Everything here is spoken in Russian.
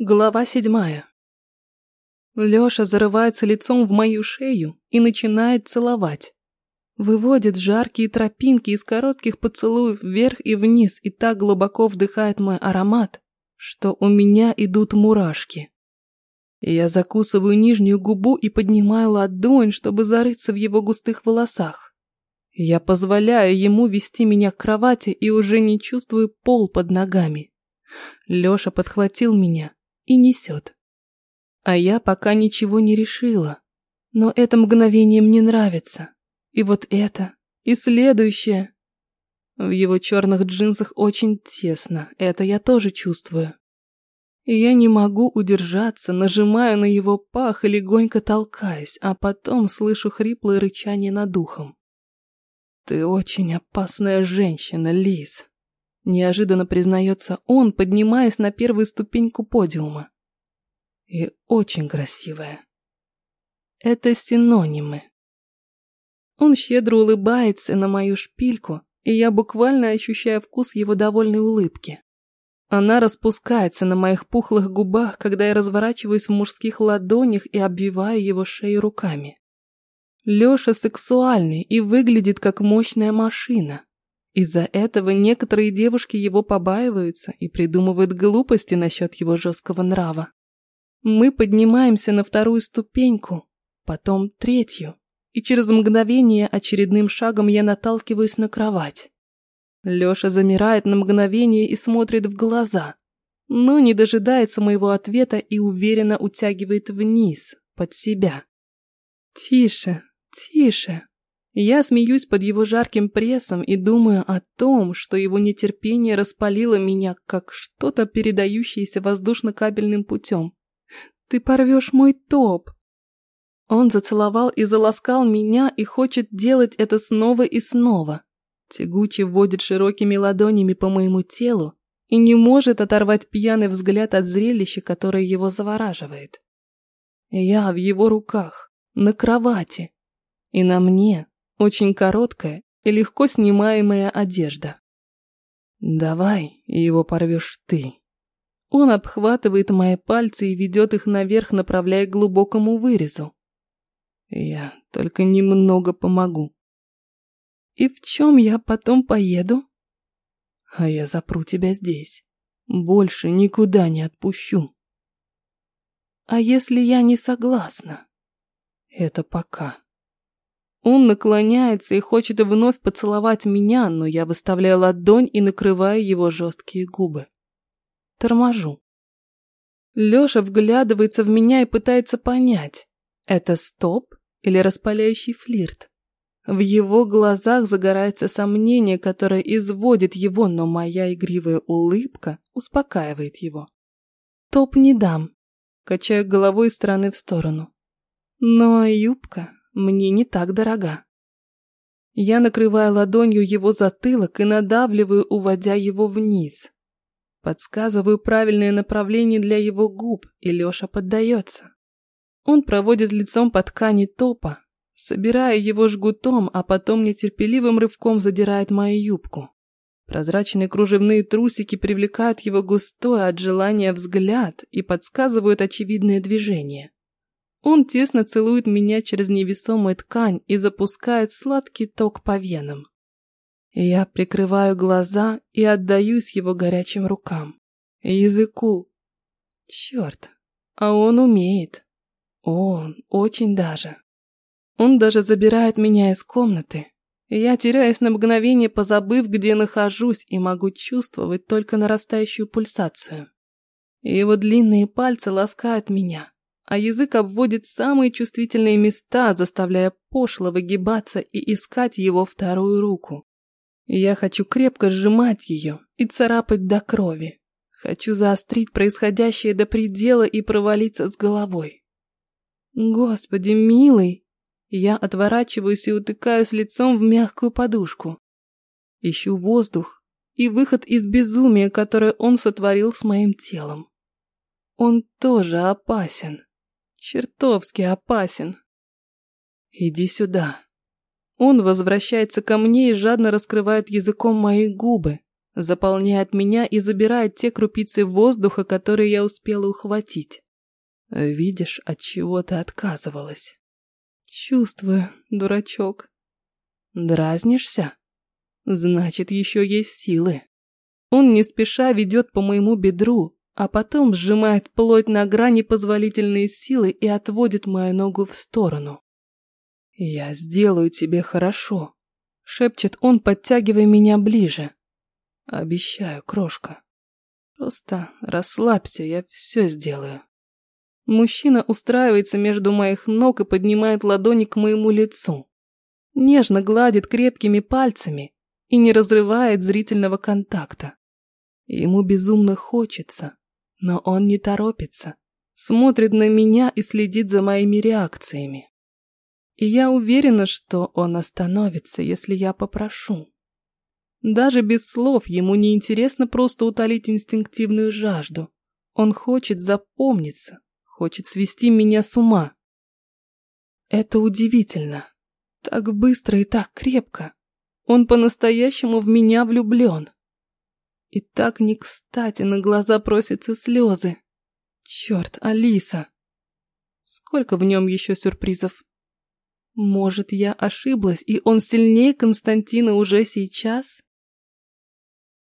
Глава седьмая. Лёша зарывается лицом в мою шею и начинает целовать. Выводит жаркие тропинки из коротких поцелуев вверх и вниз и так глубоко вдыхает мой аромат, что у меня идут мурашки. Я закусываю нижнюю губу и поднимаю ладонь, чтобы зарыться в его густых волосах. Я позволяю ему вести меня к кровати и уже не чувствую пол под ногами. Лёша подхватил меня и несет. А я пока ничего не решила. Но это мгновение мне нравится. И вот это, и следующее. В его черных джинсах очень тесно, это я тоже чувствую. И я не могу удержаться, нажимаю на его пах и легонько толкаюсь, а потом слышу хриплое рычание над духом. «Ты очень опасная женщина, Лиз», Неожиданно признается он, поднимаясь на первую ступеньку подиума. И очень красивая. Это синонимы. Он щедро улыбается на мою шпильку, и я буквально ощущаю вкус его довольной улыбки. Она распускается на моих пухлых губах, когда я разворачиваюсь в мужских ладонях и обвиваю его шею руками. Лёша сексуальный и выглядит как мощная машина. Из-за этого некоторые девушки его побаиваются и придумывают глупости насчет его жесткого нрава. Мы поднимаемся на вторую ступеньку, потом третью, и через мгновение очередным шагом я наталкиваюсь на кровать. Лёша замирает на мгновение и смотрит в глаза, но не дожидается моего ответа и уверенно утягивает вниз, под себя. «Тише, тише», я смеюсь под его жарким прессом и думаю о том, что его нетерпение распалило меня, как что-то передающееся воздушно-кабельным путем. «Ты порвешь мой топ!» Он зацеловал и заласкал меня и хочет делать это снова и снова. Тягуче вводит широкими ладонями по моему телу и не может оторвать пьяный взгляд от зрелища, которое его завораживает. Я в его руках, на кровати, и на мне очень короткая и легко снимаемая одежда. «Давай, его порвешь ты». Он обхватывает мои пальцы и ведет их наверх, направляя к глубокому вырезу. Я только немного помогу. И в чем я потом поеду? А я запру тебя здесь. Больше никуда не отпущу. А если я не согласна? Это пока. Он наклоняется и хочет вновь поцеловать меня, но я выставляю ладонь и накрываю его жесткие губы. Торможу. Лёша вглядывается в меня и пытается понять, это стоп или распаляющий флирт. В его глазах загорается сомнение, которое изводит его, но моя игривая улыбка успокаивает его. Топ не дам. Качаю головой из стороны в сторону. Но юбка мне не так дорога. Я накрываю ладонью его затылок и надавливаю, уводя его вниз. Подсказываю правильное направление для его губ, и Леша поддается. Он проводит лицом по ткани топа, собирая его жгутом, а потом нетерпеливым рывком задирает мою юбку. Прозрачные кружевные трусики привлекают его густой от желания взгляд и подсказывают очевидное движение. Он тесно целует меня через невесомую ткань и запускает сладкий ток по венам. Я прикрываю глаза и отдаюсь его горячим рукам. Языку. Черт, а он умеет. Он очень даже. Он даже забирает меня из комнаты. Я теряюсь на мгновение, позабыв, где нахожусь, и могу чувствовать только нарастающую пульсацию. Его длинные пальцы ласкают меня, а язык обводит самые чувствительные места, заставляя пошло выгибаться и искать его вторую руку. Я хочу крепко сжимать ее и царапать до крови. Хочу заострить происходящее до предела и провалиться с головой. Господи, милый! Я отворачиваюсь и утыкаюсь лицом в мягкую подушку. Ищу воздух и выход из безумия, которое он сотворил с моим телом. Он тоже опасен. Чертовски опасен. Иди сюда. Он возвращается ко мне и жадно раскрывает языком мои губы, заполняет меня и забирает те крупицы воздуха, которые я успела ухватить. Видишь, от чего ты отказывалась. Чувствую, дурачок. Дразнишься? Значит, еще есть силы. Он не спеша ведет по моему бедру, а потом сжимает плоть на грани позволительной силы и отводит мою ногу в сторону. «Я сделаю тебе хорошо», — шепчет он, подтягивая меня ближе. «Обещаю, крошка. Просто расслабься, я все сделаю». Мужчина устраивается между моих ног и поднимает ладони к моему лицу. Нежно гладит крепкими пальцами и не разрывает зрительного контакта. Ему безумно хочется, но он не торопится, смотрит на меня и следит за моими реакциями. И я уверена, что он остановится, если я попрошу. Даже без слов ему не интересно просто утолить инстинктивную жажду. Он хочет запомниться, хочет свести меня с ума. Это удивительно. Так быстро и так крепко. Он по-настоящему в меня влюблен. И так не кстати на глаза просятся слезы. Черт, Алиса. Сколько в нем еще сюрпризов? Может, я ошиблась, и он сильнее Константина уже сейчас?